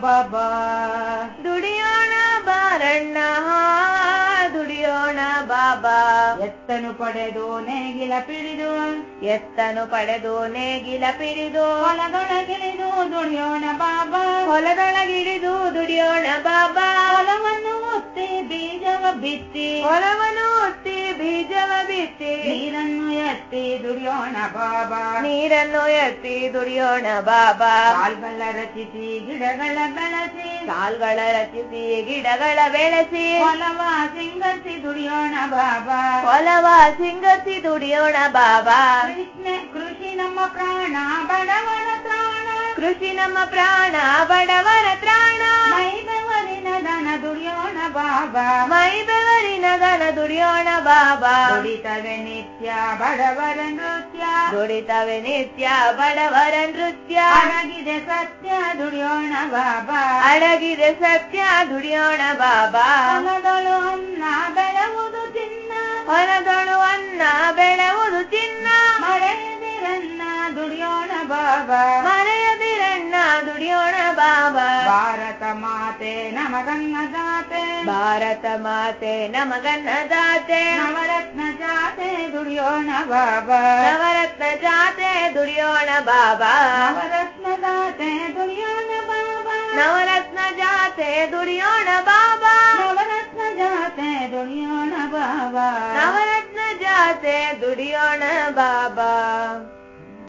ಬಾಬಾ. ದುಡಿಯೋಣ ಬಾರಣ್ಣ. ದುಡಿಯೋಣ ಬಾಬಾ. ಎತ್ತನು ಪಡೆದು ನೇಗಿಲ ಪಿಡಿದು ಎತ್ತನು ಪಡೆದು ನೇಗಿಲ ಪಿಡಿದು ಹೊಲದೊಳಗಿಳಿದು ದುಡಿಯೋಣ ಬಾಬಾ. ಹೊಲದೊಳಗಿಳಿದು ದುಡಿಯೋಣ ಬಾಬಾ. ಹೊಲವನ್ನು ಒತ್ತಿ ಬೀಜವ ಬಿತ್ತಿ. ಹೊಲವನ್ನು ಒತ್ತಿ ಬೀಜವ ಬಿತ್ತಿ. ಎತ್ತಿ ದುಡಿಯೋಣ ಬಾಬಾ ನೀರನ್ನು ಎತ್ತಿ ದುಡಿಯೋಣ ಬಾಬಾ ಕಾಲ್ಗಳ ರಚಿಸಿ ಗಿಡಗಳ ಬೆಳೆಸಿ ಸಾಲ್ಗಳ ರಚಿಸಿ ಗಿಡಗಳ ಬೆಳೆಸಿ ಹೊಲವ ಸಿಂಗರಿಸಿ ದುಡಿಯೋಣ ಬಾಬಾ ಹೊಲವ ಸಿಂಗರಿಸಿ ದುಡಿಯೋಣ ಬಾಬಾ ಕೃಷ್ಣ ಕೃಷಿ ನಮ್ಮ ಪ್ರಾಣ ಬಡವರ ತ್ರಾಣ ಕೃಷಿ ನಮ್ಮ ಪ್ರಾಣ ಬಡವರ ತ್ರಾಣ ಮೈ ಬೆವರಿನ ದನ ದುಡಿಯೋಣ ಬಾಬಾ ಮೈ ಬೆವರಿನ ದನ ದುಡಿಯೋಣ ಬಾಬಾ ದುಡಿತವೆ ನಿತ್ಯ ಬಡವರ ನೃತ್ಯ. ದುಡಿತವೆ ನಿತ್ಯ ಬಡವರ ನೃತ್ಯ. ಅಡಗಿದೆ ಸತ್ಯ ದುಡಿಯೋಣ ಬಾಬಾ. ಅಡಗಿದೆ ಸತ್ಯ ದುಡಿಯೋಣ ಬಾಬಾ. ಹೊಲದಳು ಅನ್ನ ಬೆಳವುದು ಚಿನ್ನ ಹೊಲದಳು ಅನ್ನ ಬೆಳವುದು ಚಿನ್ನ ಮರೆಯದಿರನ್ನ ದುಡಿಯೋಣ ಬಾಬಾ. नमगन्नदाते नवरत्न जाते नवरत्नजाते न बाबा। नवरत्न जाते नवरत्नजाते न बाबा। नवरत्नदाते न बाबा। नवरत्न जाते नवरत्नजाते न बाबा। नवरत्न जाते नवरत्नजाते न बाबा। नवरत्न जाते नवरत्नजाते न बाबा।